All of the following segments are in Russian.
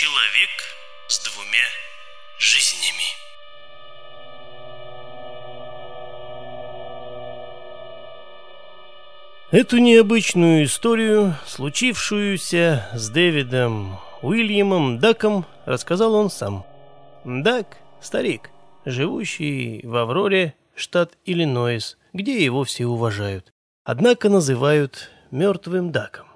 Человек с двумя жизнями. Эту необычную историю, случившуюся с Дэвидом Уильямом Даком, рассказал он сам. Дак – старик, живущий в Авроре, штат Иллинойс, где его все уважают. Однако называют мертвым Даком.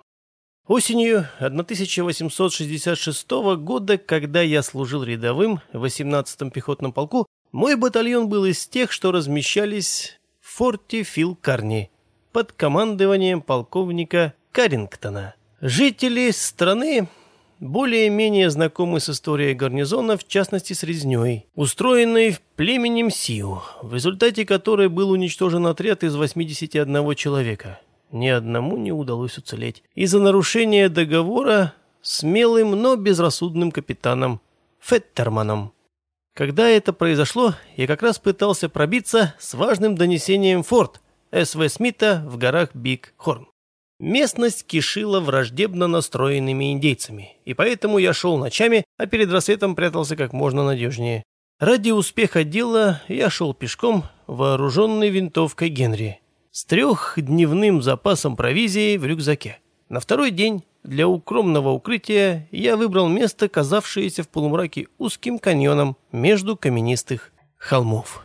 Осенью 1866 года, когда я служил рядовым в 18-м пехотном полку, мой батальон был из тех, что размещались в форте Филкарни под командованием полковника Карингтона. Жители страны более-менее знакомы с историей гарнизона, в частности с резней, устроенной племенем Сиу, в результате которой был уничтожен отряд из 81 человека. Ни одному не удалось уцелеть из-за нарушения договора смелым, но безрассудным капитаном Феттерманом. Когда это произошло, я как раз пытался пробиться с важным донесением форт СВ Смита в горах Биг Хорн. Местность кишила враждебно настроенными индейцами, и поэтому я шел ночами, а перед рассветом прятался как можно надежнее. Ради успеха дела я шел пешком, вооруженный винтовкой Генри, с трехдневным запасом провизии в рюкзаке. На второй день для укромного укрытия я выбрал место, казавшееся в полумраке узким каньоном между каменистых холмов.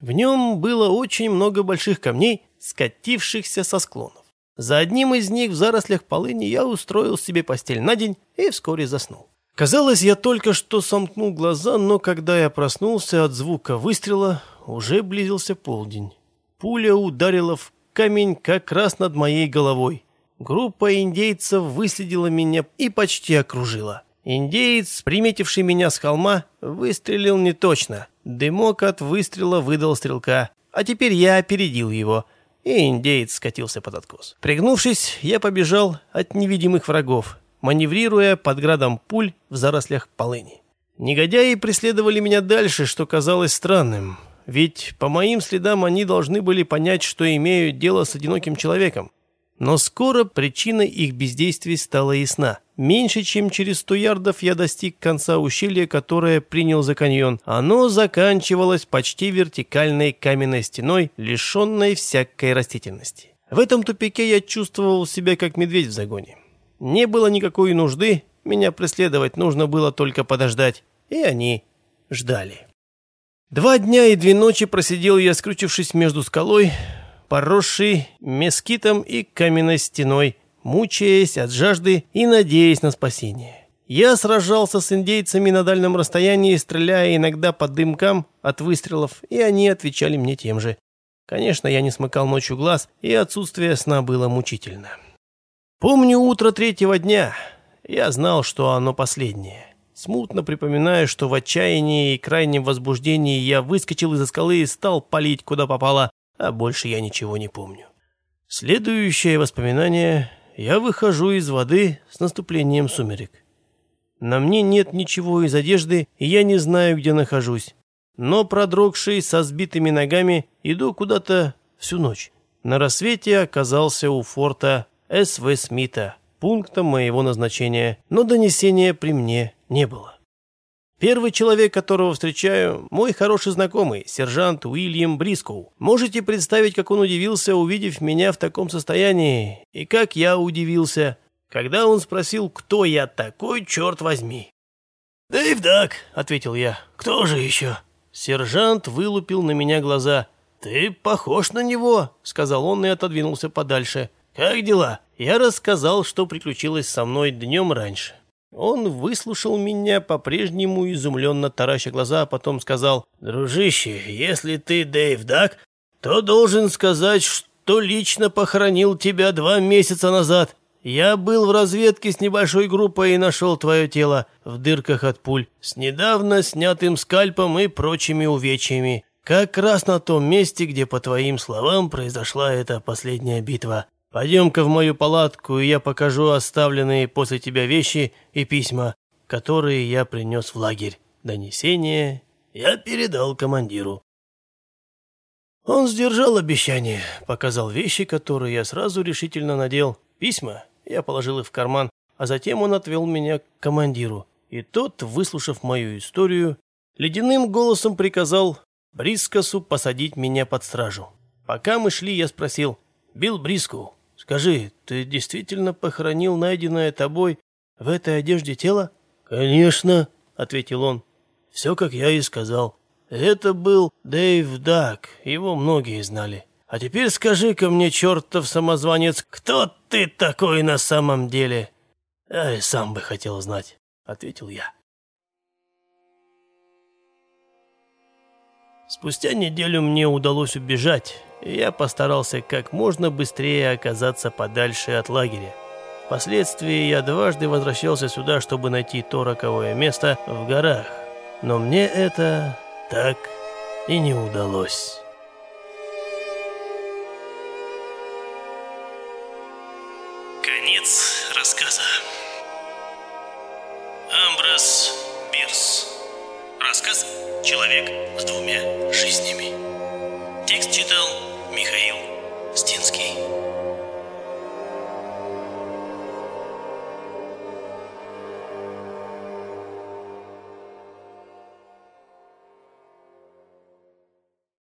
В нем было очень много больших камней, скатившихся со склонов. За одним из них в зарослях полыни я устроил себе постель на день и вскоре заснул. Казалось, я только что сомкнул глаза, но когда я проснулся от звука выстрела, уже близился полдень. Пуля ударила в камень как раз над моей головой. Группа индейцев выследила меня и почти окружила. Индеец, приметивший меня с холма, выстрелил не точно. Дымок от выстрела выдал стрелка, а теперь я опередил его – и индеец скатился под откос. Пригнувшись, я побежал от невидимых врагов, маневрируя под градом пуль в зарослях полыни. Негодяи преследовали меня дальше, что казалось странным, ведь по моим следам они должны были понять, что имеют дело с одиноким человеком. Но скоро причина их бездействий стала ясна. Меньше чем через сто ярдов я достиг конца ущелья, которое принял за каньон. Оно заканчивалось почти вертикальной каменной стеной, лишенной всякой растительности. В этом тупике я чувствовал себя как медведь в загоне. Не было никакой нужды, меня преследовать нужно было только подождать. И они ждали. Два дня и две ночи просидел я, скрутившись между скалой, поросший мескитом и каменной стеной, мучаясь от жажды и надеясь на спасение. Я сражался с индейцами на дальнем расстоянии, стреляя иногда по дымкам от выстрелов, и они отвечали мне тем же. Конечно, я не смыкал ночью глаз, и отсутствие сна было мучительно. Помню утро третьего дня. Я знал, что оно последнее. Смутно припоминаю, что в отчаянии и крайнем возбуждении я выскочил из-за скалы и стал палить, куда попало, а больше я ничего не помню. Следующее воспоминание я выхожу из воды с наступлением сумерек. На мне нет ничего из одежды, и я не знаю, где нахожусь. Но продрогший со сбитыми ногами иду куда-то всю ночь. На рассвете оказался у форта С.В. Смита, пунктом моего назначения, но донесения при мне не было. Первый человек, которого встречаю, мой хороший знакомый, сержант Уильям Брискоу. Можете представить, как он удивился, увидев меня в таком состоянии, и как я удивился, когда он спросил, кто я такой, черт возьми. «Дэйв Дак», — ответил я, — «кто же еще?» Сержант вылупил на меня глаза. «Ты похож на него», — сказал он и отодвинулся подальше. «Как дела?» Я рассказал, что приключилось со мной днем раньше. Он выслушал меня, по-прежнему изумленно тараща глаза, а потом сказал, «Дружище, если ты Дэйв Дак, то должен сказать, что лично похоронил тебя два месяца назад. Я был в разведке с небольшой группой и нашел твое тело в дырках от пуль, с недавно снятым скальпом и прочими увечьями, как раз на том месте, где, по твоим словам, произошла эта последняя битва. Пойдем-ка в мою палатку, и я покажу оставленные после тебя вещи и письма, которые я принес в лагерь. Донесение я передал командиру. Он сдержал обещание, показал вещи, которые я сразу решительно надел. Письма я положил их в карман, а затем он отвел меня к командиру. И тот, выслушав мою историю, ледяным голосом приказал Брискосу посадить меня под стражу. Пока мы шли, я спросил, «Билл Бриску, скажи, ты действительно похоронил найденное тобой в этой одежде тело?» «Конечно», — ответил он. «Все, как я и сказал. Это был Дэйв Дак, его многие знали. А теперь скажи-ка мне, чертов самозванец, кто ты такой на самом деле?» «Я и сам бы хотел знать», — ответил я. Спустя неделю мне удалось убежать, и я постарался как можно быстрее оказаться подальше от лагеря. Впоследствии я дважды возвращался сюда, чтобы найти то роковое место в горах, но мне это так и не удалось. Конец рассказа. Амброс Бирс. Рассказ «Человек с двумя жизнями». Текст читал Михаил